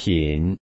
品。